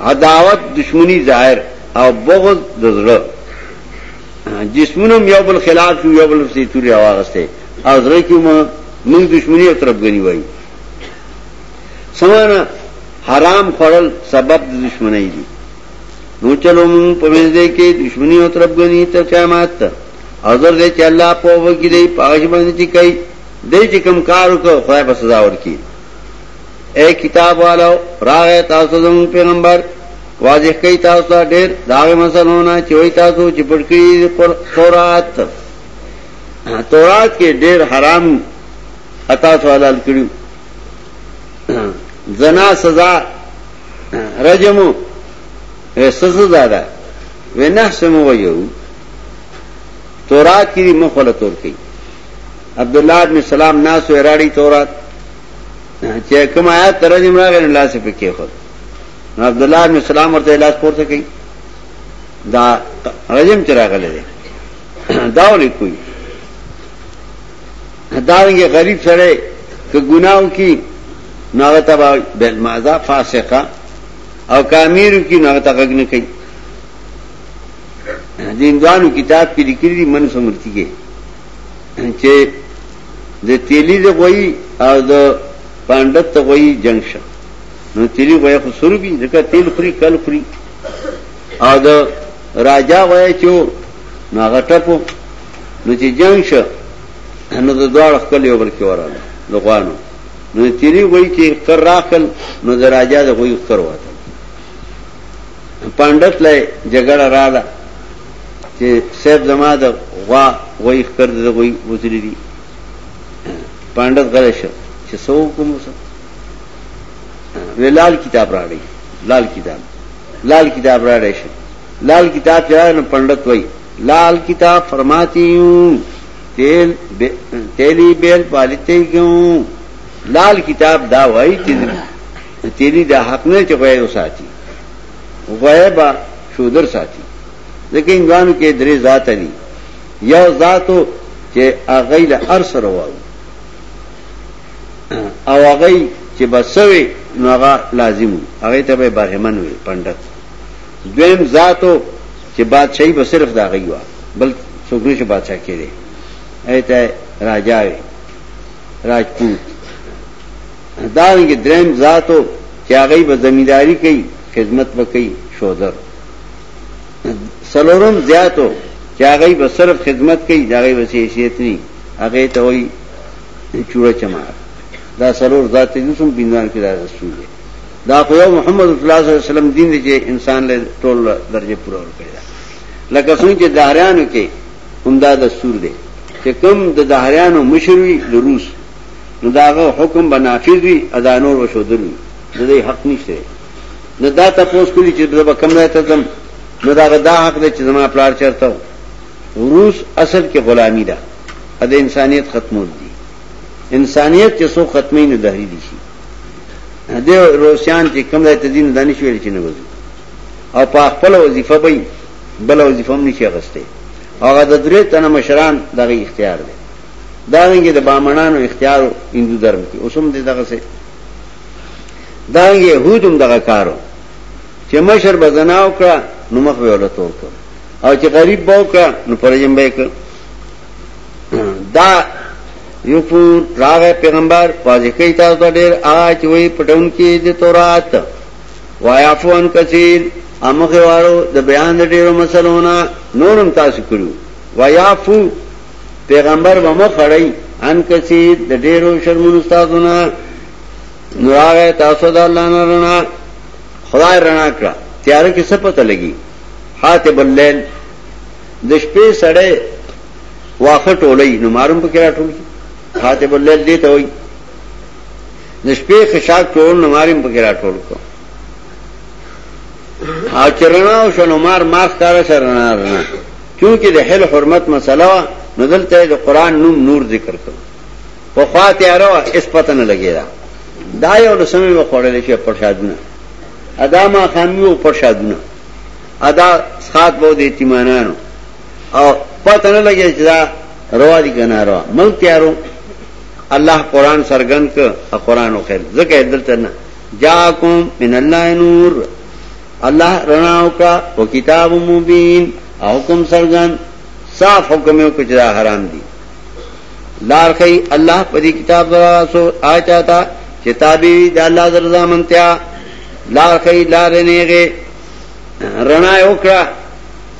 عداوت دشمنی ظاهر او بغض د زړه جسمونه یو بل خلاف شو یو بل سي توري واغسته او زړه کې مو موږ دشمنی او تربګنی وای سمانه حرام خورل سبب د دشمنی دي نو چلو موږ په منځ دې کې دشمنی او تربګنی تر قیامت ته حاضر دې چې الله په وګړي دې پاش باندې چې کوي دې چې کم کار وکړو خدای به سزا ورکړي اے کتاب والو راغی تاسو زموږ پیغمبر واضح کوي تاسو ته ډېر دا غي مسلونه چې وای تاسو چې پټ کړی تورات تورات کې ډېر حرام اتا سو حلال کړو زنا سزا رجم وې سزا ده وې نه سمو ویو تورات کې مخوله تور کوي عبد الله بن سلام ناس وراړي تورات چې کوم آیات ترجمه راغی نو لاس په کې خو نو عبد الله بن سلام ورته لاس پورته کړي دا رجم چې راغلی دی دا ولې کوي دا یې غریب سره ک ګناو کی نو ته با بل مازه فاسقه او کامیرو کی نو ته غږ نه کوي دیندوانو کتاب کې لیکلي من سمرتي کې چې د تیلی د غوی او د پانډت د غوی جنگ شه نو تیلی غوی خو سرو بی ځکه تیل خوري کل خوري او د راجا غوی چې نو هغه ټپو نو چې جنگ شه نو د دوړ خپل یو بل کې وراله د غوانو نو تیلی غوی چې کر راخل نو د راجا د غوی کر وته پانډت لای جګړه رااله چې سیب زما د غوا غوي خکر د غوي وزري دي پانډت غل شو چې سو کوم سو ویلال کتاب راړي لال کتاب لال کتاب راړي شو لال کتاب چې راغی نو پانډت وای لال کتاب فرماتی ہوں تیل بی... تیلی بیل پالتے کیوں لال کتاب دا وای چې تیلی دا حق نه چې غوي وساتي غیبا شودر ساتي ځکه هندوانو کې درې ذات دي یو ذاتو چې هغه له ار سره وایي او هغه چې بسوي نو هغه لازم هغه ته به برهمن وي پندت دویم ذاتو چې بادشاہي به صرف دا غي وا بل څوک نشي بادشاہ کېږي ایته راجاوي راجپوت دارنګ دریم ذاتو چې هغه به زمینداری کوي خدمت وکړي شودر سلورم زیاتو چې هغه به صرف خدمت کوي دا غي وسې حیثیت نه هغه ته وایي چوره چمار دا سلور ذات دې سم بینوان کې دا رسول دی دا خو یو محمد صلی الله علیه وسلم دین دی چې انسان له ټول درجه پوره ور کړی لکه څنګه چې دهریانو کې همدا دستور دی چې کوم د دهریانو مشروي د روس نو دا هغه حکم به نافذ وي ادا نور وشودل د دې حق نشته نه دا تاسو کلی چې د کم نه ته زم نه دا غدا حق دې چې زما پلار چرته روس اصل کې غلامی ده د انسانیت ختمول دي انسانیت چې سو ختمي نه دهري دي شي د روسيان چې کم ځای ته دین دانش ویل چې نه وځي او په خپل وظیفه به بل وظیفه هم نشي غسته هغه د درې تنه مشران دغه اختیار دی دارنګه د بامنانو اختیار هندو درم کې اوس هم دغه څه دارنګه يهودم دغه کارو چې مشر بزناو کړه نو مخ به ولته وکړه او چې غریب به وکړه نو پرجم به وکړه دا یو پور راغ پیغمبر واځي کوي تاسو ته ډېر آج وي پټون کې د تورات وایافون کثیر امغه وارو د بیان د ډېرو مسلونه نورم تاسو کړو وایافو پیغمبر به مخ اړی ان کسی د ډیرو شرمونو استادو نه نوراغه تاسو د الله نه رڼا خدای رڼا کړه تیار کې څه پته لګي حاتب الليل د شپې سړې واخه ټولې نو مارم په کې راټول حاتب الليل دې ته وایي د شپې خشاک ټول نو مارم په کې راټول کو او چرنا او شنو مار ماخ کار سره نه چونکه د حل حرمت مسله وه نو دلته یې د قرآن نوم نور ذکر کړ پخوا تیاره وه هېڅ پته نه لګېده دا یو لسمې به خوړلی شي پرشادونه ادا ماښامي وو پرشادونه ادا څښاک به د یتیمانانو او پته نه لګېده چې دا روا دي که ناروا ملک تیارو الله قرآن څرګند کړ او قرآن وښیل ځکه یې دلته نه جاکم من الله نور الله رڼا وکا په کتاب مبین او حکم سرګن صاف حکم یو کچرا حرام دي لار کوي الله په دې کتاب دراسو آچا تا چې تابع د الله درضا منتیا لار کوي لار نهږي رڼا یو کړه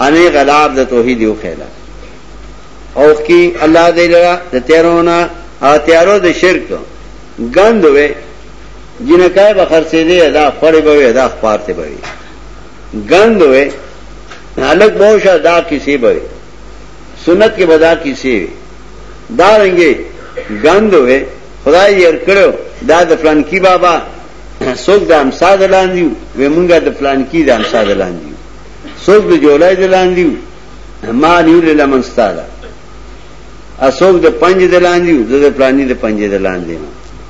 انې غلاب د توحید یو خیلا او کی الله دې لرا د تیرونه او تیارو د شرک ګند وې جنکای به خرڅېدې دا خړې به وي دا خپارته به وي ګند وي هلک به وشه دا کیسې به وي سنت کې به دا کیسې وي دا رنګې ګند وي خدای یې ور کړو دا د فلانکی بابا څوک د امسا د لاندې وي مونږه د فلانکی د امسا د لاندې څوک د جولای د لاندې ما نیو له منستاله اسوک د پنځه د لاندې د پلانې د پنځه د لاندې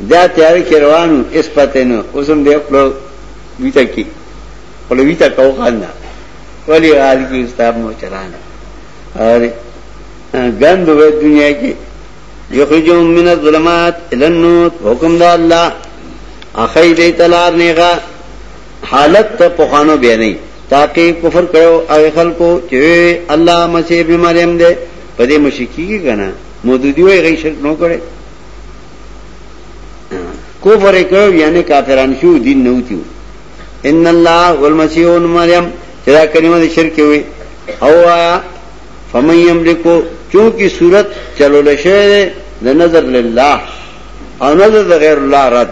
بیا تیارې کې روانو اس پته نه اوسم دې خپل ویته کې خپل ویته کو خاندا ولی حال کې استاد مو چلانه اره غند وې دنیا کې یخرجهم من الظلمات الى النور حکم دا الله اخی دې تلار نیغا حالت ته پخانو بیا نه تاکي کفر کړو او خلکو چې الله مسیح به مریم دې په دې مشکی کې کنه مودودی وې غي شرک نو کړي کفر کړو یعنی کافران شو دین نه وتیو ان الله والمسيح ابن مریم دا کلمه د شرک وي او آیا فمن یملکو چونکی صورت چلو لشه د نظر لله او نظر د غیر الله رد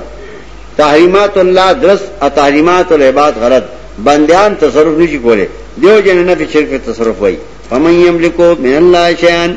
تحریمات الله درس او تحریمات العباد غلط بندیان تصرف نشي کوله دیو جن نه په شرک تصرف وای فمن یملکو من الله شیان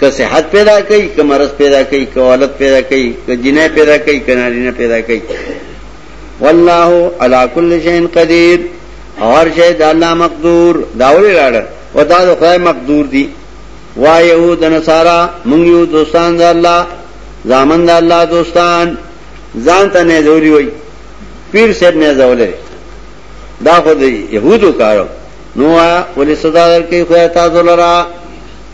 که صحت پیدا کوي که مرض پیدا کوي که ولادت پیدا کوي که جنای پیدا کوي که نارینه پیدا کوي والله علی کل شیء قدیر اور شی د الله مقدور داوله راړه او دا د خدای مقدور دی وا یهود نصارا مونږ یو دوستان د الله زامن د الله دوستان ځان ته نه ضروري وای پیر صاحب نه زولې دا خو د يهودو کارو نو ولې صدا درکې خو تاسو لرا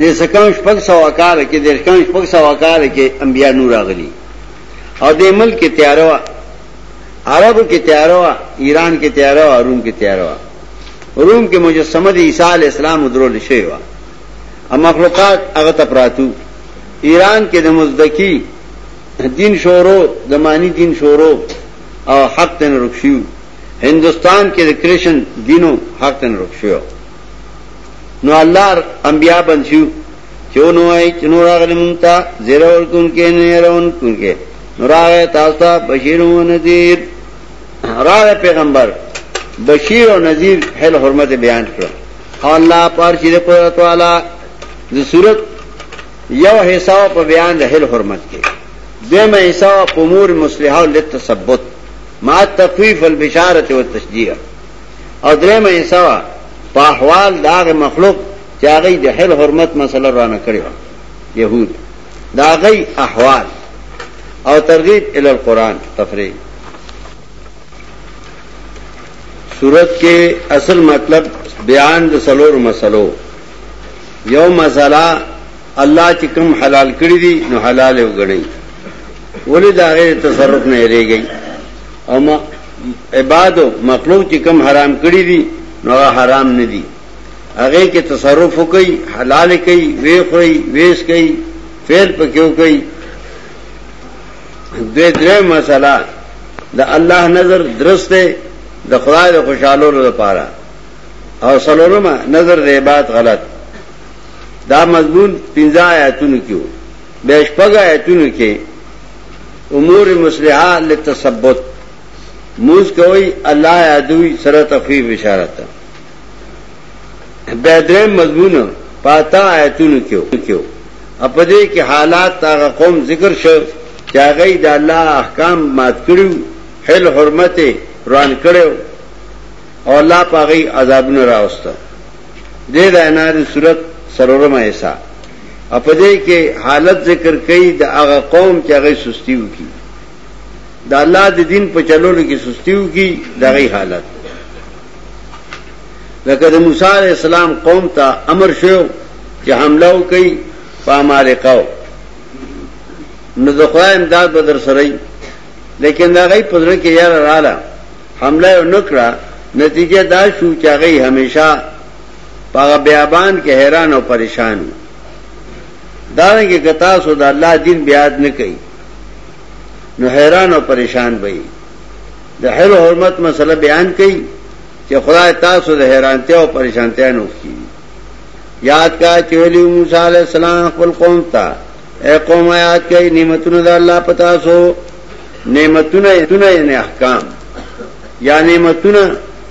د سکم شپږ سوه کاله کې د سکم شپږ سوه کاله کې انبیا نور راغلي او د ملک کې تیاره وه عربو کې تیاره وه ایران کې تیاره وه روم کې تیاره وه روم کې مجسمه د عیسی علی السلام درول شوی وه او مخلوقات هغه ته پراتو ایران کې د مزدکی دین شورو د معنی دین شورو او حق تن رکشیو هندستان کې د کرشن دینو حق تن رکشیو نو الله انبیاء بنسیو چون وای چنور اغلی مونتا زیر اور کن کے نیر اور کن کے نور آغی تاستا بشیر و نذیر راغ پیغمبر بشیر و نذیر حل حرمت بیان کرو او الله پار شیر قدرت والا د صورت یو حساب په بیان د حل حرمت کې دیمه حساب امور مصلحه للتثبت مع التخفيف والبشاره والتشجيع او درېمه یې سوا په احوال د هغه مخلوق چې هغه د حل حرمت مسله رانه کړی و يهود دا هغه احوال او ترغیب ال القرآن تفریح صورت کې اصل مطلب بیان د سلور مسلو یو مسله الله چې کوم حلال کړی دي نو حلال وګڼي ولې دا غیر تصرف نه لريږي او ما عباد او مخلوق چې کم حرام کړی دي نو هغه حرام نه دي هغه کې تصرف کوي حلال کوي وی خوري ویس کوي فعل پکيو کوي دوی درې مسله د الله نظر درسته د خدای د خوشحالو لپاره او سلورمه نظر د عبادت غلط دا مضمون 15 آیاتونو کې به شپږ آیاتونو کې امور مسلحہ لتثبت موز کوئی اللہ یادوی سر تفریح بشارت بیدر مضمون پاتا آیتون کیو کیو اپدے کے حالات تاغ قوم ذکر شو چاگئی دا اللہ احکام مات کریو حل حرمت روان کریو اور اللہ پاگئی عذابون راوستا دې د انار صورت سرورمه ایسا او په دې کې حالت ذکر کوي د هغه قوم چې هغه سستی وکي د الله د دین په چلولو کې سستی وکي دغه حالت لکه د موسی علی السلام قوم ته امر شو چې حمله وکړي په امریکا نو د خدای امداد به در سره لیکن دا غي پزړه کې یار رااله حمله یې ونه کړه، نتیجه دا شو چې هغوی همیشه په هغه بیابان کې حیران او پریشان وو. دارنګه که تاسو د الله دین بیاد نه کوي نو حیران او پریشان به یې. د حل او حرمت مسله بیان کړي چې خدای تاسو د حیرانتیا او پریشانتیا نه وکړي یاد کا چې ویلی موسی علی السلام خپل قوم ته اے قوم یاد کئ نعمتونه د الله پتا سو نعمتونه یتونه یعنی احکام یا نعمتونه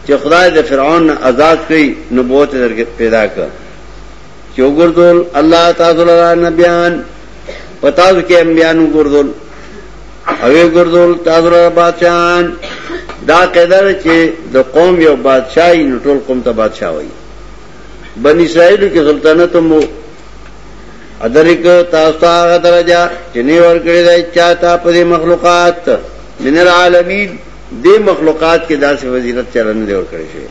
چې خدای د فرعون آزاد کړي نبوت درګه پیدا کړ چې وګردول الله تعالی لرا نبیان پتا د کې انبیان وګردول او وګردول تعالی لرا بادشاہان دا قدر چې د قوم یو بادشاہي نو ټول قوم ته بادشاہ وایي بنی اسرائیل کې سلطنت مو ادرک تاسو ته هغه درجه چې نه ورکړی دی چاته په دې مخلوقات من العالمین دې مخلوقات کې داسې فضیلت چره نه دی ورکړی شوی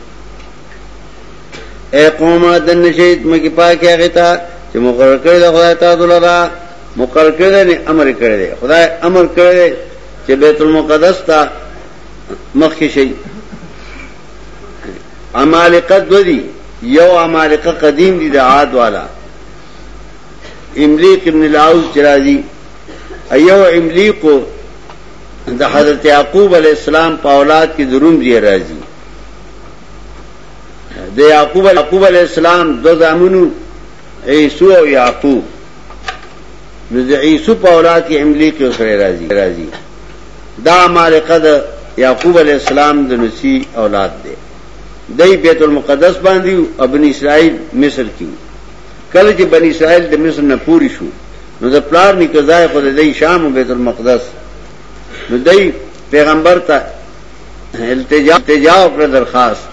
اے قومه د نشید مګی پاکه هغه ته چې مقرر کړی د خدای تعالی لرا مقرر کړی نه امر کړی دی خدای امر کړی چې بیت المقدس ته مخ کې شي عمالقه دو دي یو عمالقه قدیم دي د عاد والا املیق ابن العوز چرازی ایو املیقو د حضرت یعقوب علی السلام په اولاد کې درون دی راځي د یعقوب یعقوب علی السلام د زامنو عیسو او یعقوب نو د عیسو په اولاد کې املیق یو سره راځي راځي دا مالقه د یعقوب علی السلام د نسی اولاد دی دای بیت المقدس باندې ابن اسرائیل مصر کې کله چې بنی اسرائیل د مصر نه پوری شو نو د پلار نکزای خو د دی شام او بیت المقدس نو دی پیغمبر ته التجا التجا او پر درخواست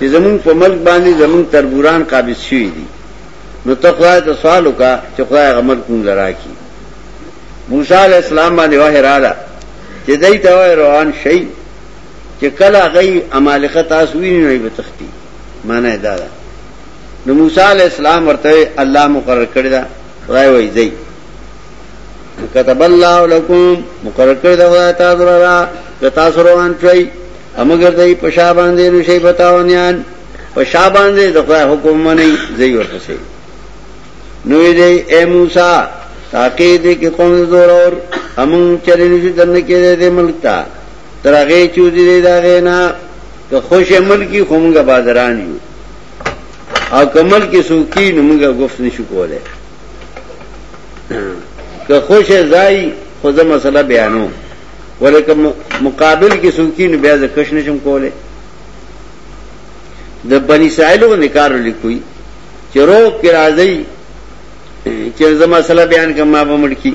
چې زمون په ملک باندې زمون تربوران قابض شوی دي نو ته خدای ته سوال وکا چې خدای غمل کوم لرا کی موسی علی السلام باندې وه رااله چې دای ته روان شي چې کله غي امالخه تاسو ویني نه به تختی معنی دا ده نو موسی علی السلام ورته الله مقرر کړی دا خدای وای زئی كتب الله لكم مقرر کړی دا خدای تاسو را کتا سروان چوي امګر دای په شا باندې نو شی بتاونیان په شا باندې د خدای حکم منی زئی ورته شي نو دې اے موسی تاکي دې کې قوم زور اور هم چرې نشي دنه کې دې ملک تا ترغه چودي دې دا غینا که خوش عمل کی خومګه بادران یو او کمل کې سوکی نو موږ گفت نشو کولای که خوش ځای خو زه مسله بیانو ولکه مقابل کې سوکی نو بیا زه کښ نشم کولای د بنی سائلو نکار لیکوي چې روغ کې راځي چې زه مسله بیان کوم ما به مړ کی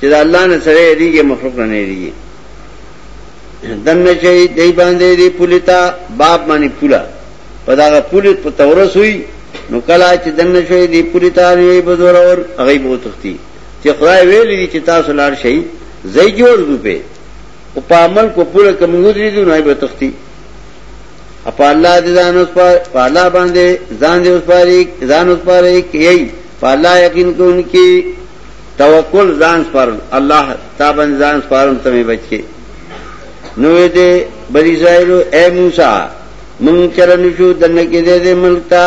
چې د الله نه سره یریږي مخلوق نه یریږي دنه چې دی باندې دی پولیتا باب باندې پولا په دا پولیت په تورس وی نو کله چې دنه شوی دی پولیتا نه به زور اور هغه بو تختی چې خدای ویل دي چې تاسو لار شي زئی جوړ دوپه او په عمل کو پوره کمګوري دي نه به تختی اپا الله دې ځان اوس په الله باندې ځان دې اوس پاره ځان اوس پاره کې یي په الله یقین کوونکی توکل ځان سپارل الله تا باندې ځان سپارم ته می بچ کې نو دې بری زایرو اے موسی مونږ چرن شو دنه کې دې دې ملک تا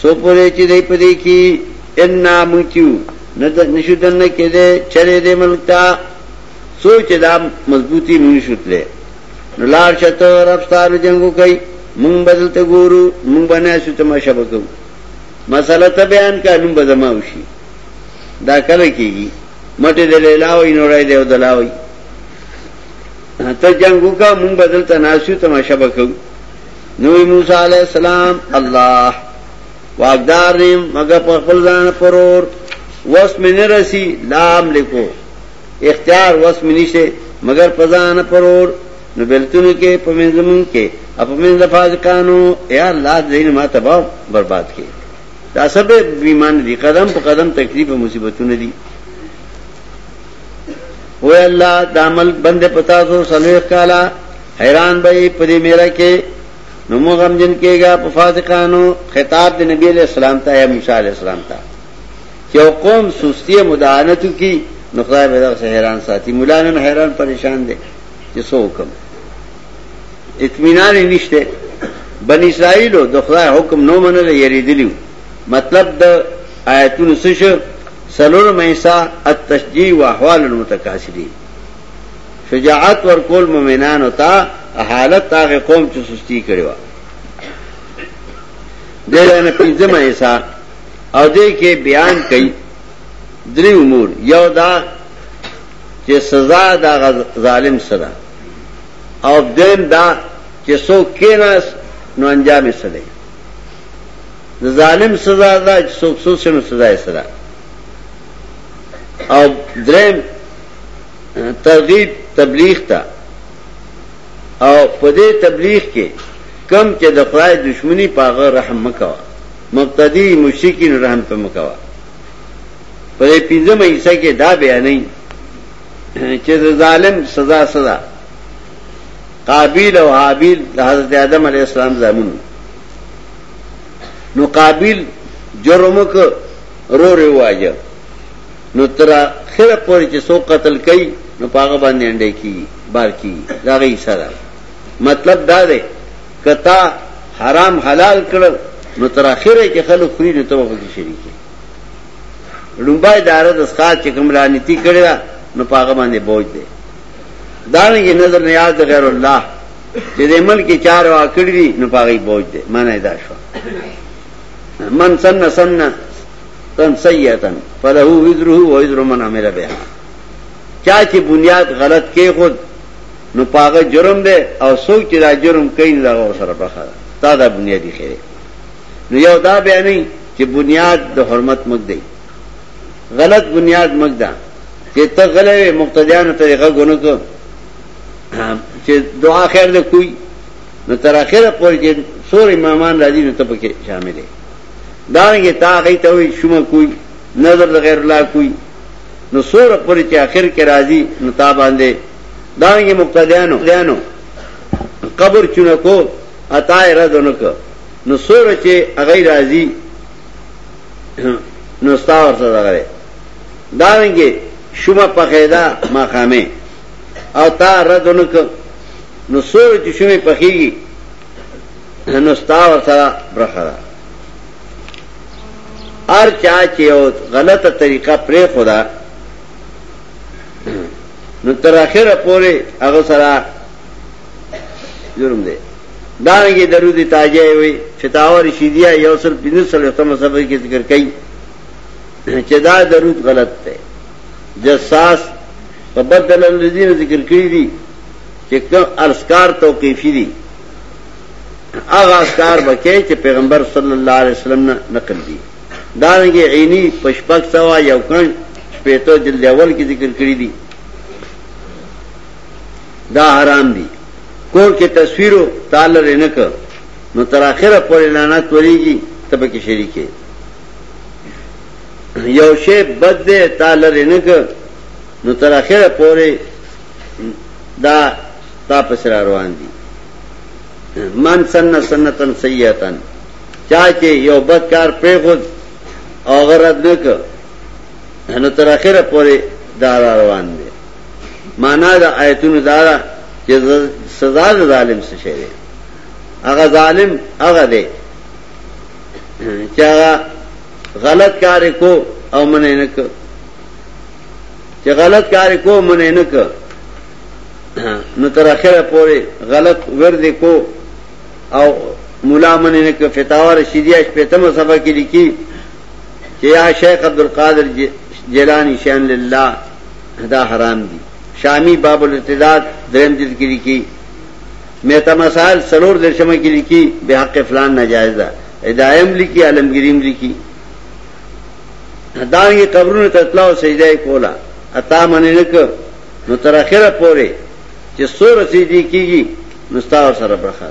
سو پورې چې دې پدې کې ان مونږیو نه نشو دنه کې دې چرې دې ملک تا سوچ دا مضبوطی مونږ شوتلې نو لار شته رب ستاره جنگو کوي مونږ بدل ته ګورو مونږ باندې شته ما شبکو مساله ته بیان کړم به زما وشي دا کله کیږي مټه د لیلاوي نورای دی او دلاوي ته جنگ وکا مون بدل تناسو تماشا وکاو نو موسی علی السلام الله واقدار نیم مگر په خپل ځان پرور وس مې نه رسی لام لیکو اختیار وس مې نشه مگر په ځان پرور نو بلتونو کې په منځمون کې اپمن د فاجقانو یا الله دین ما تباہ برباد کې دا سبه بیمان دی قدم په قدم تکلیف او مصیبتونه دي او الله د عمل بند پتا سو سلوخ کالا حیران به په دې میرا کې نو موږ هم جن کېګا په فاسقانو خطاب د نبی علیہ السلام ته یا موسی علیہ السلام ته چې قوم سستی مدانتو کی نو خدای به دا حیران ساتي مولانن حیران پریشان دي چې څوک اطمینان یې نشته بنی اسرائیلو د خدای حکم نو منل یریدلیو مطلب د آیتونو څه شو سلور مېسا التشجیع واحوال المتکاسلین شجاعت ورکول مؤمنانو ته حالت هغه قوم چې سستی کړي و دغه نه پنځه مېسا او دې کې بیان کړي درې امور یو دا چې سزا دا ظالم سره او دویم دا چې څوک کیناس نو انجام یې څه دی د ظالم سزا ده چې څوک سوځ شي نو سزا یې څه ده او دریم ترغیب تبلیغ ته او په دې تبلیغ کې کم چې د خدای دشمنی پاغه رحم مکوا مبتدی مشرکین رحم په مکوا په دې پنځمه حصہ کې دا بیانې چې د ظالم سزا سزا قابیل او حابیل د حضرت آدم علی السلام زامن نو قابیل جرم ک رو ری واجه نو تر خیر پورې چې سو قتل کړي نو پاغه باندې انډه کی بار کی دا غي سره مطلب دا دی کتا حرام حلال کړ نو تر اخره کې خلک خوري نو ته به شریک لومبای داره د سخار چې کوم رانیتی کړی دا نو پاغه باندې بوج دی دانګي نظر نیاز د غیر الله چې د ملک چار وا کړی دی نو پاغه بوج دی معنی دا شو من سن سن تن سیئتن فله وزره و وزر من عمل بها چا چې بنیاد غلط کې خود نو پاغه جرم دی او څوک چې دا جرم کوي دا سره بخره تا دا بنیادی خیره نو یو دا بیانې چې بنیاد د حرمت مګ دی غلط بنیاد مګ ده چې ته غلې مقتدیانو ته هغه غونو کو چې دعا خیر دې کوی نو تر اخره پورې چې سور امامان راځي نو ته پکې شامل یې دا نه تا هغه ته وي شوم کوی نظر د غیر الله کوی نو سور پورې چې اخر کې راځي نو تا باندې دا نه مقتدیانو قبر چونه کو عطا رد نو کو نو سوره چې هغه راځي نو ستا ورته دغه دا رنګه شومه په خیدا ما خامه او تا رد نک نو سوره چې شومه په خيږي نو ستا ورته برخه ار چا چې او غلطه طریقه پرې خدا نو تر اخره پورې هغه سره جرم دی دارنګه درود تاجه وي فتاوا رشیدیه یو سل پنځه سل ختم صفحه کې ذکر کړي چې دا درود غلط دی جساس په بدل الذین ذکر کړی دي چې کوم ارسکار توقیفی دي هغه ارسکار بکې چې پیغمبر صلی الله علیه وسلم نه نقل دي دارنګه عینی پشپک سوا یو کن شپېتو جلد اول کې ذکر کړی دي دا حرام دی کور کې تصویرو تعال لري نه ک نو تر اخره پورې لعنت وريږي ته به کې شریکه یو شی بد دی تعال لري نه ک نو تر اخره پورې دا تا پس را روان دي من سن سنتن سیئتن چا چې یو بد کار پرې خود او غرض نه ک نو تر اخره پورې دا روان دي معنا د آیتونو دا ده چې سزا د ظالم څه شي دی هغه ظالم هغه دی چې هغه غلط کار کو او منې نه کو چې غلط کار کو منې نه کو نو تر اخره پورې غلط ورد کو او مولا منې نه کو فتاوا رشیدیه شپږمه صفحه کې لیکي چې یا شیخ عبد القادر جیلانی شان لله دا حرام دي شامی باب الارتداد دریم جلد کې لیکي مهتا مسائل سلور درشمه کې لیکي به حق فلان ناجایز ده هدایم لیکي عالمګریم لیکي دا یې قبرونو ته تلاو سجده کولا اتا منه نک نو تر اخره پوره چې سور سجدي کیږي نو ستا سره برخه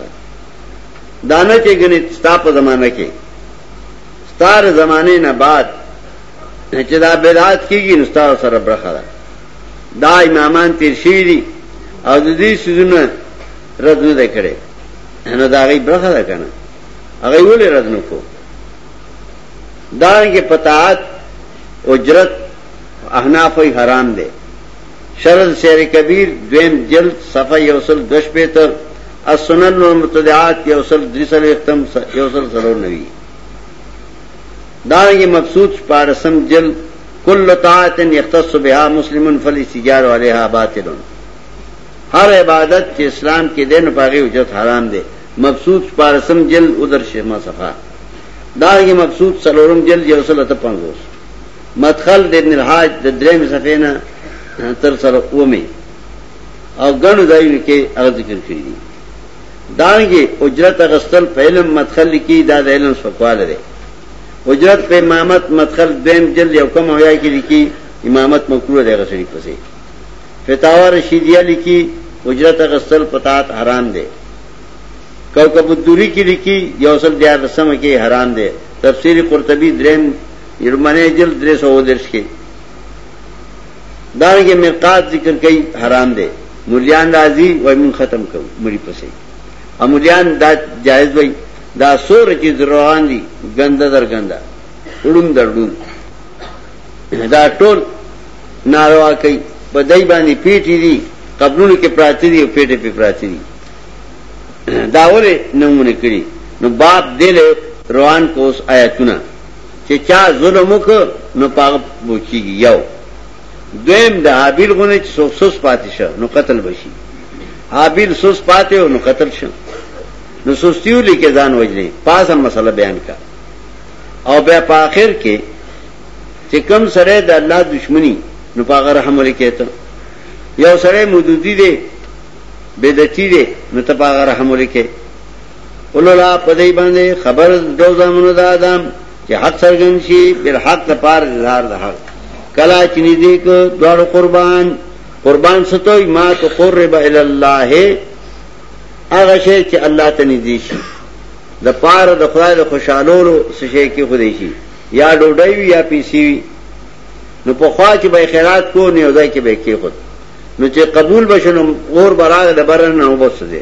دانه چې ګنې ستا په زمانہ کې ستار زمانه نه بعد نه چې دا بدعت کیږي نو تاسو سره برخه ده دا امامان تیر شوی دي او د دې سيزونه رد نه کړي نه دا غي برخه ده کنه هغه ولې رد نه کو دا کې پتاعت اجرت احناف وی حرام دے شرد شیر کبیر دویم جلد صفحہ یوسل دش پیتر السنن والمتدعات یوسل دریسل اختم یوسل سلور نوی دارنګه مبسوط شپاړسم جلد کل طاعت یختص بها مسلم فالاستجار علیها باطل هر عبادت چې اسلام کې دین په هغه وجت حرام دی مبسوط شپاړسم جلد ودر شمه صفه دارنګه مبسوط سلورم جلد یو سل ته پنځوس مدخل د ابن الحاج د دریم صفحې نه تر سره اومه او غنو دایو کې هغه ذکر کړی دي دانګې اجرت اغستل په علم مدخل لیکي دا د علم سپکواله دی اجرت په امامت مدخل دویم جلد یو کم اویا کې لیکي امامت مکروه دی غسړي پسې فتاوا رشیدیه لیکي اجرت اغستل پتات حرام دی کوكب الدوري کې لیکي یو سل دیار رسمه کې حرام دی تفسیر قرطبي دریم یرمنه جلد 310 کې دارنګه مرقات ذکر کوي حرام دی مليان راضي وای مون ختم کو مړي پسې امليان دا جائز وای دا سور چې دروان دي ګنده در ګنده وړم دردون دا ټول ناروا کوي په دای باندې پیټي دي قبرونو کې پراتی دي او پیټه په پراتی دي دا ولې نمونه کړی نو باب دل روان کوس آیاتونه چې چا ظلم وکړ نو پاغه بوچیږي یو دویم د حابیل غونه چې څوک سوس پاتې شه نو قتل بشي حابیل سوس پاتې او نو قتل شه نو سستیو لیکه ځان وجنې پاسه مسله بیان کا او بیا په اخر کې چې کم سره د الله دشمنی نو پاغه رحم ولیکه ته یو سره مودودی دی بدتی دی نو ته پاغه رحم ولیکه اولولا پدای باندې خبر دو زامنو د آدم چې حق سرګن شي بل حق د پار اظهار د حق کلا چې دې ک دوړ قربان قربان ستوي ما تو قرب ال الله هغه شی چې الله ته نږدې شي د پار د خدای د خوشالولو سشي کې خدای شي یا ډوډۍ وي یا پیسې وي نو په خوا کې به خیرات کو نه وځي کې به کې خود نو چې قبول بشنو اور براغ د برن نه وبسځي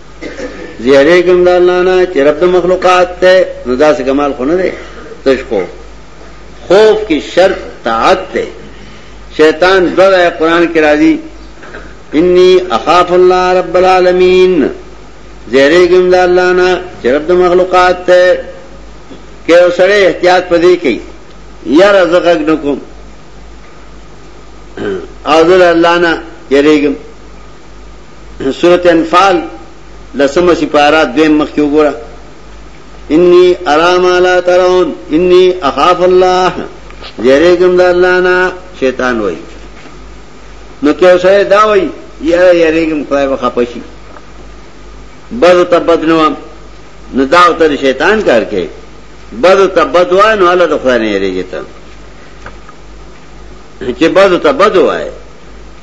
زیاره کوم د الله نه چې رب د مخلوقات ته نو دا څه کمال خو نه دی تشکو خوف کې شرط طاعت دی شیطان دغه قران کې راځي انی اخاف الله رب العالمین زیاره کوم د الله نه چې رب د مخلوقات ته کې سره احتیاط پدې کوي یا رزق نکوم اعوذ الله نه یریګم سورت انفال لسم سپارہ دویم مخ کیوں گورا انی ارام لا ترون انی اخاف اللہ جرے گم دا اللہ نا شیطان وئی نو کیو سرے دا وئی یا یرے گم خدای بخا پشی بد و تبت نوام نو دا او تر شیطان کار کې بد او تبد وای نو الله د خدای نه یریږي ته چې بد او تبد وای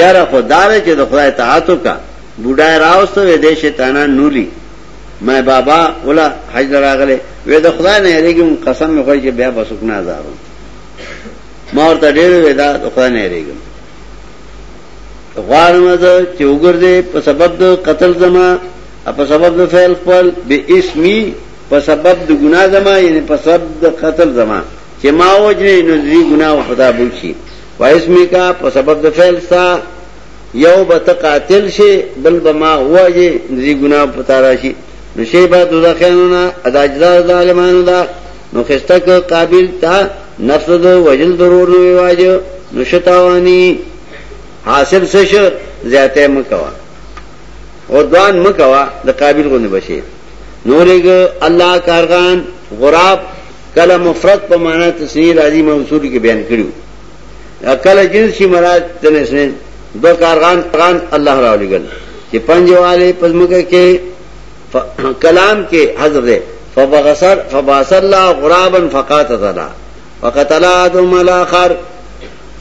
یاره خو دا دی چې د خدای اطاعت وکړه بوډای راوسته وې دې شیطانان نولی ما بابا ولا حج راغله وې د خدای نه یریږم قسم مې خوړی چې بیا بسوک نه زارو ما ورته ډېر وې دا د خدای نه یریږم غواړم زه چې وګرځې په سبب د قتل زما په سبب د فعل خپل به اسمي په سبب د ګناه زما یعنی په سبب د قتل زما چې ما وجنې نو دې ګناه او خطا بوشي واسمی کا په سبب د فعل ستا یو به ته قاتل شي بل به ما واجه دې ګناه پتا راشي نو شی به دوزخیانو نه ادا اجزا ظالمانو دا نو خسته ک قابل تا نفس دو وجل ضرور نو واجه نو شتاوانی حاصل سش زیاته مکوا او دوان مکوا د قابل غو نه بشي نورګ الله کارغان غراب کله مفرد په معنا تسنیه راځي منصور کې بیان کړو کله جنس شي مراد تنسنه دو کارغان قران الله راولګل چې پنځواله پزمکه کې کلام کې حذف ده فبغسر فباس الله غرابا فقاتلا وقتل ادم الاخر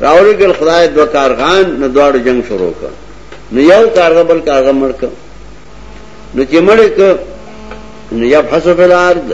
راولګل خدای دو کارغان نو دواړو جنگ شروع کړ نو یو کارغه بل کارغه مړ کړ نو چې مړ کړ نو یا حسب الارض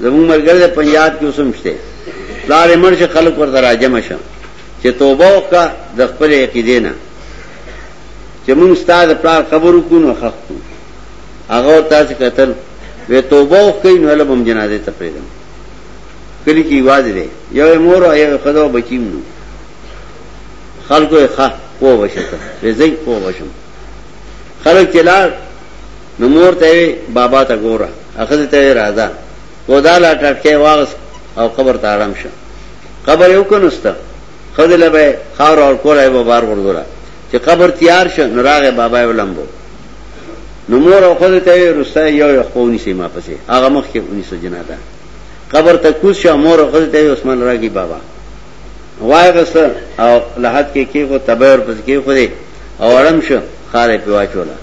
زمون مرګر دے پنجاب کی اسم شتے پلار امر شا خلق ورد راجم شا چه توبه وکا دخپل عقیده نا چه مون ستا دا پلار خبرو کن و خخ کن اغاو تاسی قتل وی توبه وکا نو علم هم جنازه تقریدم کلی کی واز دے یو مور و یو خدا و بچیم نو خلقو خخ پو بشتا وی زی پو بشم خلق چلار نو مور ته وی بابا ته ګوره اخزی ته وی راځه و دا لا ټټکی واغس او قبر ته اړم شه قبر یو کنسته خزی له به خاور اور کوله به بار غردوله چې قبر تیار شه نو راغه بابا یو لمبو نو مور او خزی ته وی رسته یو یو خپونی سی ما پسې هغه مخ کې اونی سو جناده قبر ته کوس شه مور او خزی ته عثمان راګي بابا وای غس او لحد کې کې کو تبر پس کې خو دې او اړم شو خاله پیوا چولا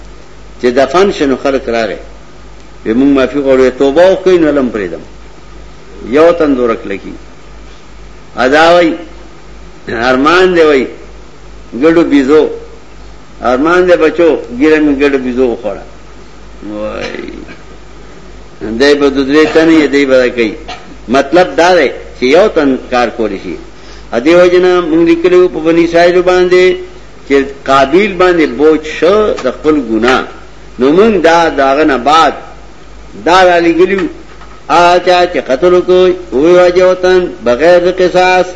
چې دفن شنو خلک راغې به موږ معافي غوړې توبه وکړي نو لم پرې دم یو تندور کلکی ادا وای ارمان دی وای ګډو بيزو ارمان دی بچو ګیره مې ګډو بيزو وخوړه وای دای په ددرې تنه دی به کوي مطلب دا دی چې یو تن کار کولی شي ا دې وجنه موږ لیکلو په بنی سایل باندې چې قابیل باندې بوج شو د خپل ګناه نو موږ دا داغه نه بعد دا را لګلیو آچا چې قتل کوی او واجه وطن بغیر د قصاص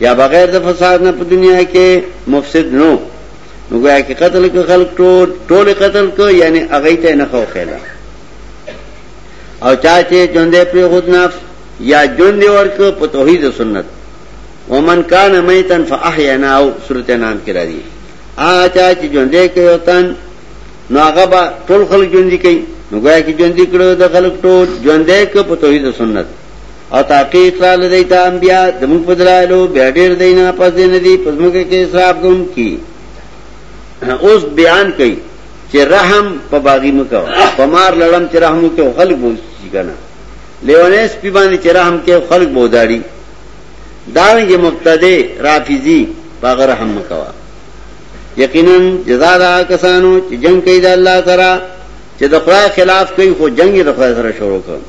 یا بغیر د فساد نه په دنیا کې مفسد نو نو ګویا کې قتل کو خلق ټول ټول قتل کو یعنی هغه ته نه خو خیلا او چا چې ژوندې پر خود نفس یا ژوندې ورکو په توحید سنت ومن کان میتن فاحیناه سورته نام کې راځي آچا چې ژوندې کوي وطن نو هغه به ټول خلک ژوندې کوي نو ګویا کې ژوندې کړو د خلک ټول ژوندې کو په توحید سنت او تحقیق را لدی تا انبیاء د موږ په درایلو بیا ډیر دینه پس دین دی پس موږ کې حساب کوم کی اوس بیان کوي چې رحم په باغی مکو په مار لړم چې رحم وکړو خلک بوځي کنه لیونس په باندې چې رحم کې خلک بوداړي دارنګه مبتدی رافضی پاغه رحم مکوا یقینا جزاء دا کسانو چې جنگ کوي د الله سره چې د خدای خلاف کوي خو جنگ د خدای سره شروع کوي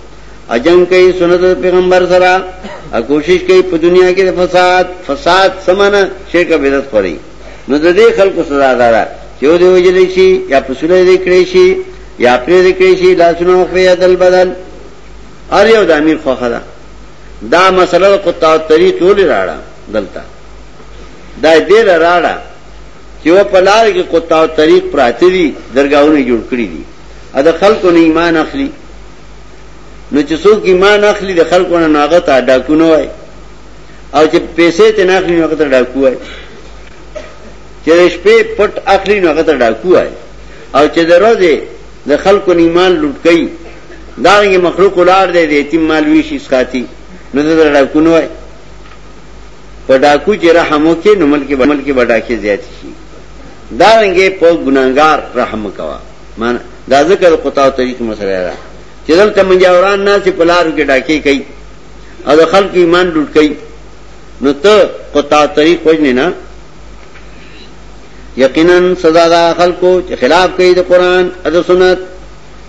ا جنگ کوي سنت پیغمبر سره ا کوشش کوي په دنیا کې د فساد فساد سمانه شرک بدعت خوري نو د دې خلکو سزا ده چې یو دی وجلی شي یا پسوله دې کړی شي یا پرې دې کړی شي لاسونو خو یې دل بدل ار یو د امیر خوخه ده دا مسله د قطاع الطریق ولې راړه دلته دا دې راړه چې و په لار کې قطاع الطریق پراته دي درگاہونه جوړ کړی دي ا د خلکو نه ایمان اخلي نو چې څوک ایمان اخلي د خلکو نه ناغه تا ډاکونه وای او چې پیسې ته نه اخلي نو کتر ډاکو وای چې شپې پټ اخلي نو کتر ډاکو وای او چې د ورځې د خلکو نیمان لوټ کوي دا یې مخلوق لار دی د یتیم مال ویشي سخاتی نو د ډاکونو وای په ډاکو چې رحم وکي نو ملک به ملک به ډاکې زیات شي دا رنګه په ګناګار رحم کوا مان دا ذکر قطاو طریق مسله را چې دلته منجاوران نه چې پلارو کې ډاکې کوي او د خلکو ایمان لوټ کوي نو ته قطاو طریق وجنه نه یقینا سزا دا خلکو چې خلاف کوي د قران او د سنت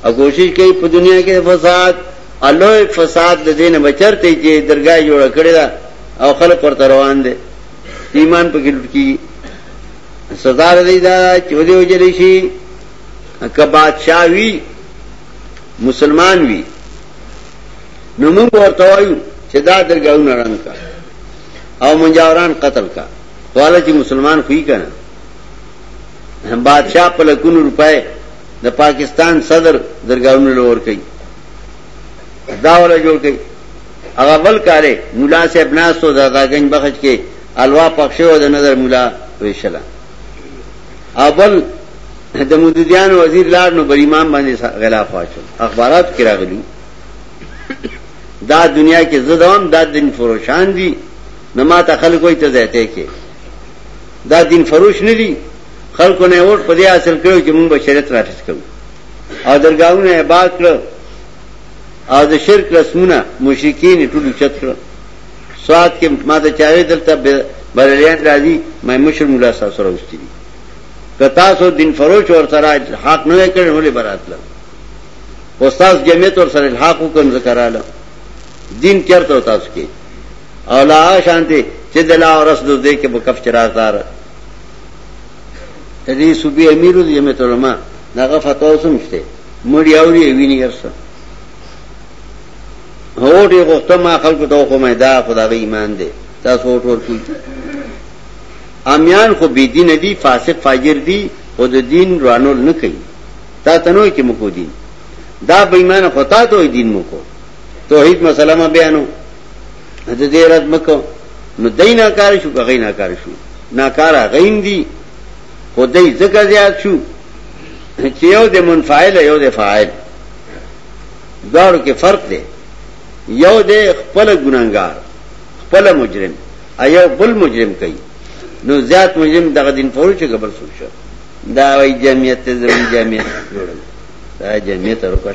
او کوشش کوي په دنیا کې فساد الوه فساد د دین بچرته چې درګه جوړ کړی دا او خلک ورته روان دي ایمان په کې لټ کی سزا رضی دا چې ودی وجل شي که بادشاہ وی مسلمان وی نو موږ ورته وایو چې دا درګاونه رنګ کا او منجاوران قتل کا والا چې مسلمان خوې کنه بادشاہ په لکونو روپۍ د پاکستان صدر درگاہونو لور کوي دا ولا جوړ کوي هغه بل کارې مولا صاحب ناسو داداګنج بخش کې الوا پخښه و د نظر مولا ویشلا اول د مودودیان وزیر لار نو بریمان باندې غلاف واچو اخبارات کې راغلي دا دنیا کې زدوام دا دین فروشان دي نه ما ته خلک وای ته زیاته کې دا دین فروش نه دي خلکو نه ووټ په دې حاصل کړو چې موږ بشریت راټیټ کړو او درگاہونه آباد کړو او د شرک رسمونه مشرکین ټول چت کړو سواد کې ما ته چاوي دلته بریلیان راځي مې مشر مولا صاحب سره وستي دي کتا سو دین فروش اور سره حق نه کړي ولې برات لږ استاد جمعیت اور سره الحاق وکم ذکراله دین چرته تاسو کې او لا هغه شانتي چې د لا ورس د دې کې بکف چرازدار ته دې صوبې امیر د جمعیت علما دغه فتوا سمشته مړی اوري ویني ارسه هو دې غوښته ما خلکو ته خو مې دا خدای ایمان دی تاسو ټول کوی امیان خو بی دین دی فاسق فاجر دی او د دین رانول نه کوي تا تنوي کې مکو دین دا بېمانه خطا ته دین مکو توحید مسله ما بیانو د دې رد مکو نو دای نه کار شو غی نه کار شو ناکاره غیم دی خدای ذکر زیات شو چې یو د منفعل یو د فاعل داړو کې فرق دی یو د خپل ګناګار خپل مجرم ایو بل مجرم کوي نو زیات مجرم دغه دین پورو چې قبل سو شو دا وای جمعیت زموږ جمعیت جوړل دا جمعیت ورکړ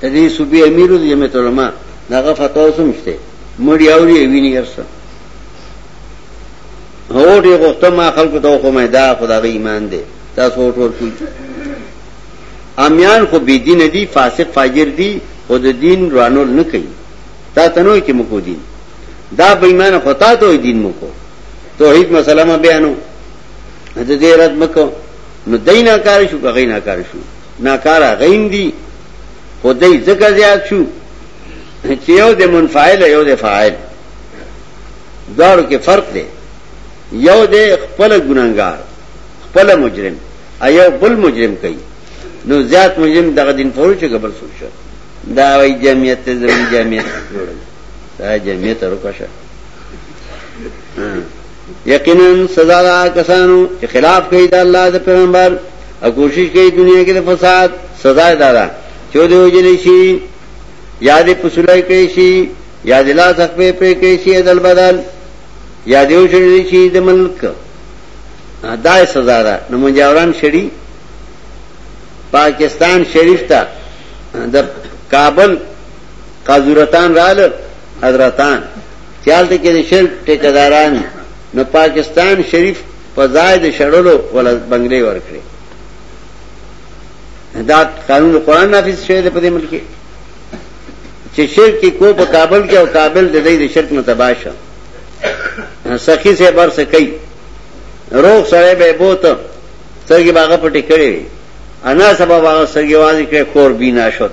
د دې صوبې امیر د جمعیت علما دغه فتوا وسم شته مړی اوري ویني هرڅه هو دې غوښته ما خلکو ته خو مې دا خدای ایمان دی تاسو ټول کوی امیان خو بی دین دی فاسق فاجر دی او د دین رانول نه کوي تا تنوي کې مکو دین دا بې ایمان خو تا ته دین مکو توحید مسله ما بیانو د دې رد مکو نو دینه کار شو غینا کار شو ناکارا غیم دی خو دای زګه زیات شو چې یو د منفعل یو د فاعل داړو کې فرق دی یو د خپل ګناګار خپل مجرم ایو بل مجرم کوي نو زیات مجرم دغه دین پورې چې قبل سو شو دا وی جمعیت ته زموږ جمعیت جوړل دا جمعیت ورکشه یقینا سزا دا کسانو چې خلاف کوي د الله د پیغمبر او کوشش کوي دنیا کې د فساد سزا دا ده چې دوی وجلی شي یادې پسولای کوي شي یادې لا ځخ په پرې کوي شي عدل بدل یادې وشړي شي د ملک دا سزا ده نو مجاوران شړي پاکستان شریف ته د کابل قاضورتان رال حضرتان خیال ته کې د شرک ټیکداران نو پاکستان شریف په ځای د شړلو ولا بنگلې ورکړي دا قانون قرآن نافذ شوی دی په دې ملک کې چې شرک کو په کابل کې او کابل د دې د شرک نه تباش سخی سے بر سکی روغ سره به بوت سرګي باغ پټې کړې انا سبا باغ سرګي وازي کړې خور بینا شوت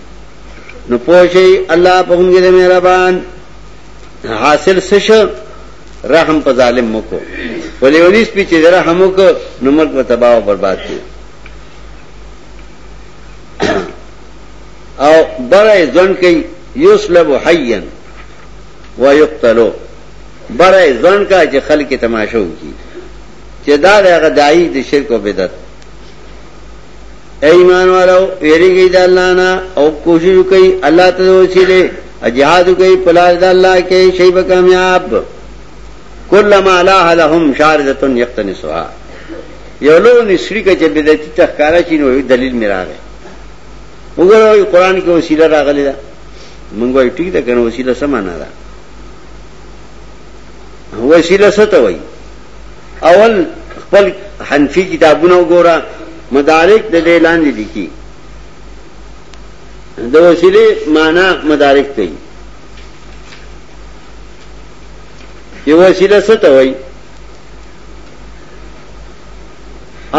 نو پوښي الله په موږ دې مهربان حاصل سش رحم په ظالم مکو ولې ونیس په چې رحم وکړو نو مرګ په تباہ او برباد شي او بره ځن کوي یوسلب حیا و یقتلوا بره ځن کا چې خلک تماشو کی چې دا دغه دای د شرک او بدعت ایمان والو یریږي د الله نه او کوشش وکړي الله ته وسیله اجهاد کوي په لار د الله کې شی به کامیاب کلمہ لا لهم شارده یقتنسوا یو لو نسری کې چې بدعتي تخکارا شي نو دلیل میراغه وګورئ قران کې وسیله راغلی ده مونږ وایو ټیک ده کنه وسیله سمانه ده وسیله څه ته وایي اول خپل حنفی کتابونه وګوره مدارک د دې لاندې لیکي د وسیله معنا مدارک کوي یو وسیله څه ته وایي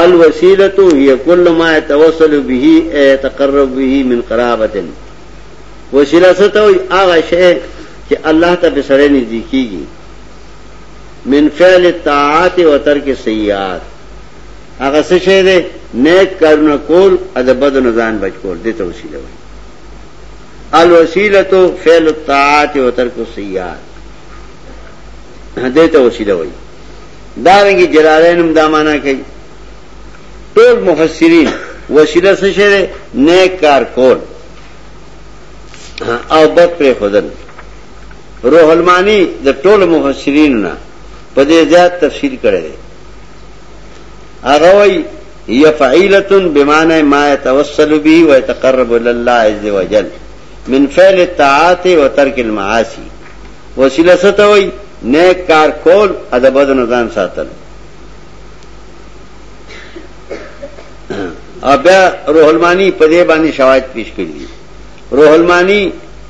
الوسیله هي كل ما يتوصل به يتقرب به من قرابه وسیله څه ته وایي هغه شی چې الله ته به سره نږدې کیږي من فعل الطاعات و ترک السیئات هغه څه شه ده نیک کارونه کول ا د بد نه ځان بچ کول دته وسیله وي الوسیله تو فعل الطاعات و ترک السیئات دته وسیله وي دا رنګي جلالین هم دا معنا کوي ټول مفسرین وسیله څه شه ده نیک کار کول او بد پر خدای روح المانی د ټولو مفسرینو نه په دې زیات تفسیر کړی دی هغه وایي هي فعیلة بمعنى ما يتوسل به ويتقرب الى الله عز وجل من فعل الطاعات وترك المعاصي وسیله ستوي نیک کار کول ادب د نزان ساتل ابیا روح المانی په دې باندې شواهد پیش کړی روح المانی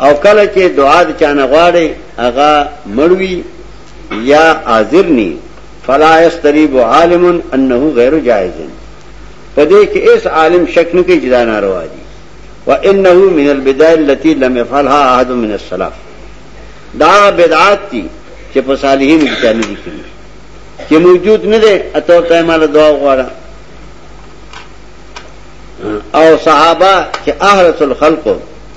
او کله چې دعا د چانه غواړي هغه مړوي یا حاضر ني فلا یستریب عالم انه غیر جائز په دې کې اس عالم شک نه کوي چې دا ناروا دي وانه من البدع التي لم يفعلها احد من السلف دا بدعات دي چې په صالحین کې چانه دي کړی چې موجود نه دي اته ته مال دعا غواړه او صحابه چې احرس الخلق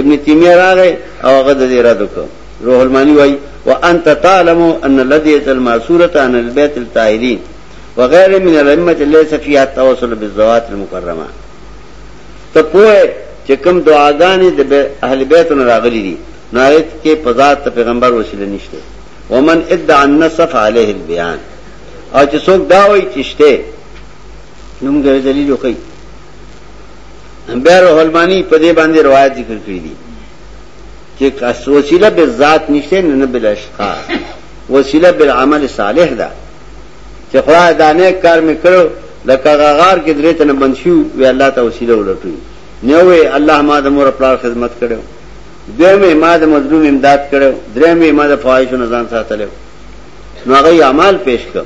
ابن تیمیه راغی او هغه د دې رد وکړ روح المانی وای وانت تعلم ان الذي الماسوره عن البيت الطاهري وغير من الائمه ليس فيها التوسل بالذوات المكرمه ته پوهه چې کوم دعاګانې د اهل بیت نه راغلي دي نو آیت کې په ذات پیغمبر وسیله نشته ومن ادعى النصف عليه البيان او چې څوک دا وایي چې شته نو موږ دلیل وکړي بیا روح المانی په دې باندې روایت ذکر کړی دي چې کاس وسیله به ذات نشته نه بل اشقا وسیله بل عمل صالح ده چې خدای دا نه کار مې کړو لکه غار کې درې تنه بند شو وی الله ته وسیله ولټوي نه وی الله ما د مور خپل خدمت کړو دویمه ما د مظلوم امداد کړو درېمه ما د فواحش نه ځان ساتلو نو هغه اعمال پیش کړ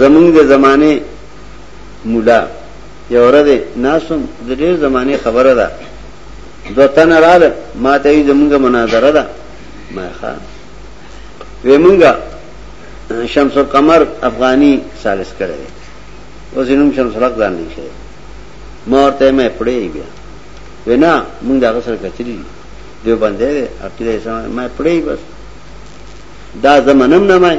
زمونږ د زمانه ملا یوه ورځ ناست وم، د ډېر زمانې خبره ده، دوه تنه راغلل، ما ته یې زمونږ مناظره ده، ما یې ښه وې مونږ شمس القمر افغاني ثالث کړی دی، اوس یې نوم شمس الحق ځان نه ایښی ما ورته مې پړې بیا وې نه مونږ د هغه سره کتلي دي دیوبندی دی عقیده یې سمه ما یې پړې بس دا زه منم نه مای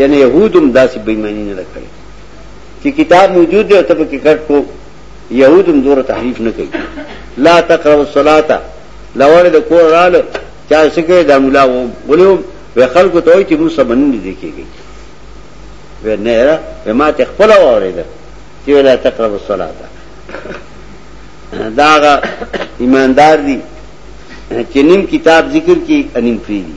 یعنی یهود هم داسې بېمانی نه کړي چې کتاب موجود دی او ته پکې کټ کو یهود هم دوره تحریف نه کوي لا تقرب الصلاه لوړ د کور رااله چا سکه د مولا و ولوم وی خلکو ته وای چې موږ سبن نه دي کېږي وی نه را به ما ته خپل اوریدل چې ولا تقرب الصلاه داغه ایماندار دي چې نیم کتاب ذکر کی انیم فری دي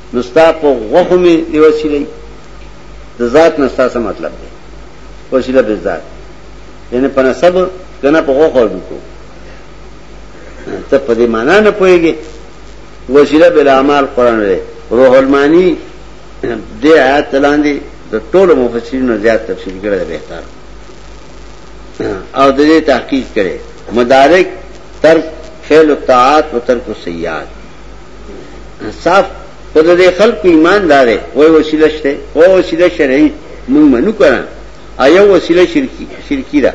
نو ستا په غوخو می دی وسیله د ذات نه ستا څه مطلب دی وسیله به ذات یعنی په نسب کنه په غوخو ډکو ته په دې معنا نه پويږي وسیله بل اعمال قران لري روح المانی دې آیات لاندې د ټولو مفسرینو زیات تفسیر کړی دی بهتر او د دې تحقیق کړي مدارک ترک فعل الطاعات و ترک السیئات صاف په دې خلکو ایمان دارې وای وسیله شته او وسیله شرعي مونږ منو کړه ایو وسیله شرکی شرکی ده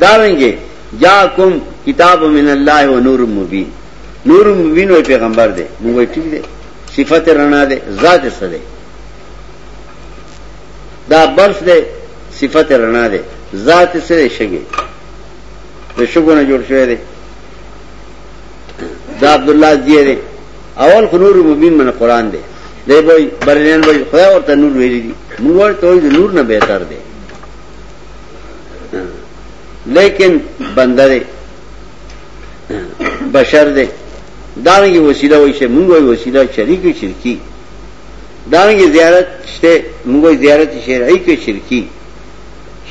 دارنګه جاءکم کتاب من الله و نور مبین نور مبین وای پیغمبر دی موږ وای ټیک دی صفت رڼا دی ذات سره دی دا برف دی صفت رڼا دی ذات سره شګي د شګونه جوړ شوی دی دا عبد الله دی دی اول خو نور مبین من قران دی دی وای برلین وای خو ورته نور ویل دي موږ ورته وای نور نه بهتر دی لیکن بنده دی بشر دی دانګي وسیله وای شه موږ وای وسیله شریک شرکی دانګي زیارت شته موږ وای زیارت شرعی کې شرکی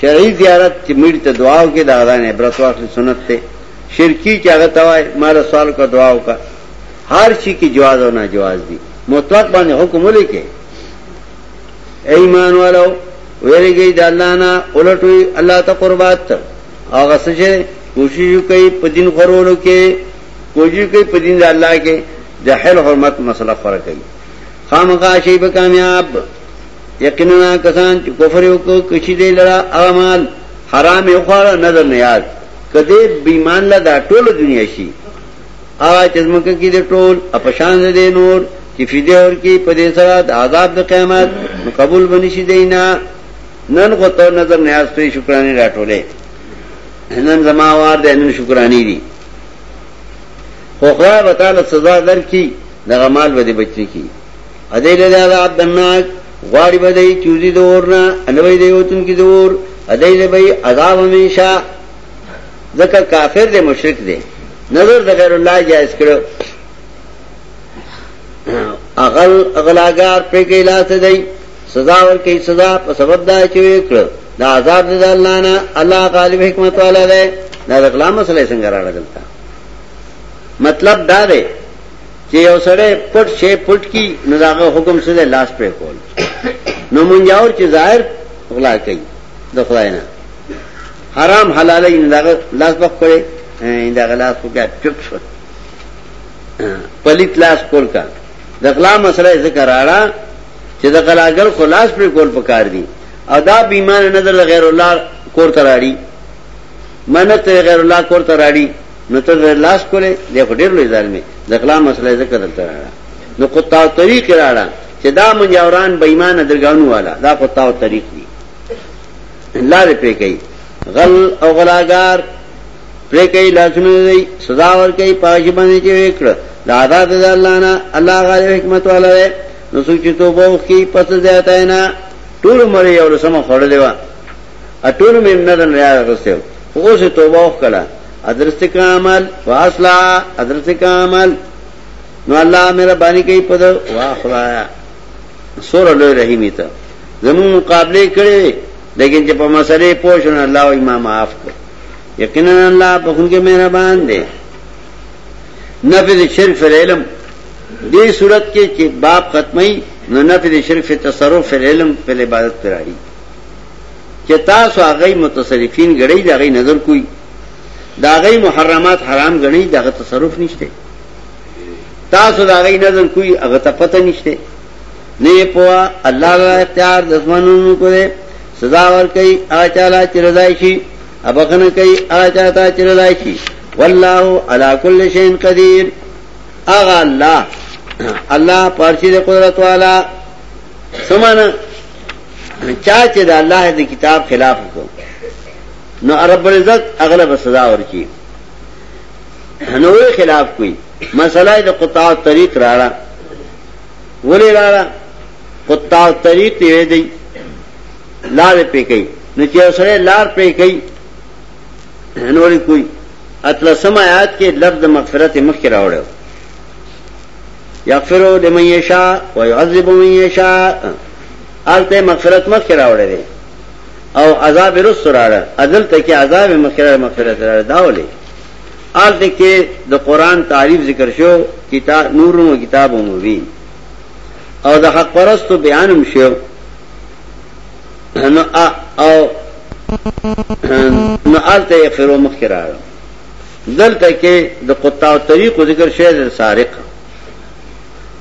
شرعی زیارت چې مړ ته دعا وکړي دا غدان عبرت واخلي سنت ته شرکی چې هغه توای مال سوال کو دعا وکړه هر شي کې جواز او ناجواز دي مطلق باندې حکم ولیکي ایمان والو ویریږي د الله نه الټوي الله ته قربات او غسجه کوشش کوي په دین خورولو کې کوشش کوي په دین د الله کې د حل حرمت مسله فرق کوي خامخا شی به کامیاب یقینا کسان چې کفر وکړ کشي دی لرا اعمال حرام یو خاله نظر نه یاد کدی بیمان لا دا ټول دنیا شي ا چې زمکه کې دی ټول اپشان دی نور چې فدی اور کې په دې سره د عذاب د قیامت قبول بنشي دینا نن خو تو نظر نه یاد پرې شکرانه راټولې نن زماوار دې نن شکرانه دي خو خدای وتعالى سزا درکې دغه مال به دې بچی کی ادی له دا عذاب دناک غواړي به دی چوزي د اورنا انوي دی وتون کی د اور ادی له به عذاب همیشه ځکه کافر دی مشرک دی نظر د غیر الله جائز کړو اغل اغلاګار په کې لاس دی سزا ور کوي سزا په سبب دا چې وکړه دا عذاب دې الله نه الله غالب حکمت والا دی دا غلام مسله څنګه راړل مطلب دا دی چه یو سړی پټ شی پټ کی نو داغه حکم څه دی لاس پرې کول نو منجاور چې ظاهر غلا کوي د خدای نه حرام حلال نه داغه لاس بخ کړي داغه لاس کو بیا چپ شو پلیت لاس کول کا د غلا مسله ذکر راړه چې د غلاګر خو لاس پرې کول پکار دي او دا بیمان نظر غیر الله کور تراړي منت غیر الله کور تراړي نو ته د لاس کولې د خو ډېر لوی ظالمي د غلا مسله ذکر درته راړه نو قطاع طریق راړه چې دا منجوران بې ایمانه درګانو والا دا قطاع طریق دي الله دې پرې کوي غل او غلاګار پرې کوي لاسونه دی سزا ور کوي پاش باندې چې وکړ دا آزاد د الله نه الله غالي حکمت والا دی نو سوچ ته وو کی پس زیاتای نه ټول مری یو سم خړلې و اټول مې نه دن ریا غسته خو اوس توبه وکړه ادرس کامل واصلا ادرس کامل نو الله میرا باندې کوي په واه خدایا سور له رحیمی ته زمو مقابله کړي لیکن چې په مسلې پوښنه الله او امام معاف کړ یقینا الله په خونګه مهربان دی نفذ شرک فی العلم دې صورت کې چې باب ختمي نو نفذ شرک فی تصرف فی العلم په عبادت پر راړي چې تاسو هغه متصرفین غړي دا غي نظر کوي دا غي محرمات حرام غني دا تصرف نشته تاسو دا غي نظر کوي هغه ته پته نشته نه پوا الله له اختیار د زمانونو کوي سزا ور کوي اچاله چې رضای شي ابخنه کوي اچاته چې رضای شي والله على كل شيء قدير اغا الله الله پارچی دے قدرت والا سمانا نو چا چې د الله د کتاب خلاف وکړ نو رب العزت اغلب سزا ورکړي نو وی خلاف کوي مسله د قطاع طریق راړه ولې راړه قطاع طریق دی دی لار پې کوي نو چې سره لار پې کوي نور کوي اتل سم آیات کې لفظ مغفرت مخ کې راوړو یغفر لمن یشاء ويعذب من یشاء آلته مغفرت مخکې راوړی دی او عذاب رس راړه عدل ته کې عذاب مخکره مغفرت راړه داولې آلته کې د قران تعریف ذکر شو کتاب نور او کتاب مبین او د حق پرستو بیانم شو نو او نو آلته یې خیرو مخکې راړه دلته کې د قطاع طریق ذکر شوی د سارق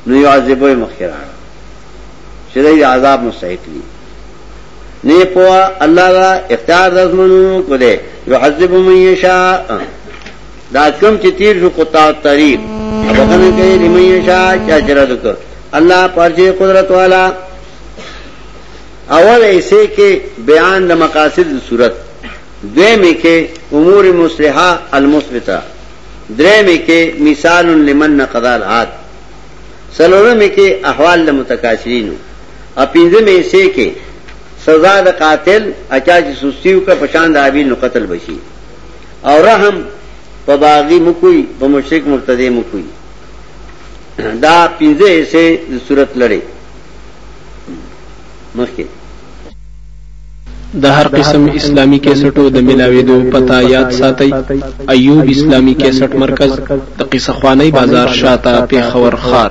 نو یعذبوی مخکې راړه چې دوی د عذاب مستحق دي نه پوه الله دا اختیار دزمنو کوله يعذب من يشاء دا کم چې تیر شو قطاع طریق بخنه کوي لمن يشاء چا چرته وکړه الله پرځه قدرت والا اول ایسے کې بیان د مقاصد صورت دویم کې امور مصلحه المثبته دریم کې مثال لمن قضا العاد سلورمې کې احوال د متکاسرینو او پنځمې حصے کې سزا د قاتل اچا چې سستی وکړه په شان د حابیل نو قتل بشي او رحم په باغی مکوئی په مشرک مرتد مکوئی دا پنځه حصے د صورت لړې مخکې د هر قسم اسلامي کیسټو د ملاوېدو پتا یاد ساتي ایوب اسلامي کیسټ مرکز د قصه خواني بازار شاته پیښور خار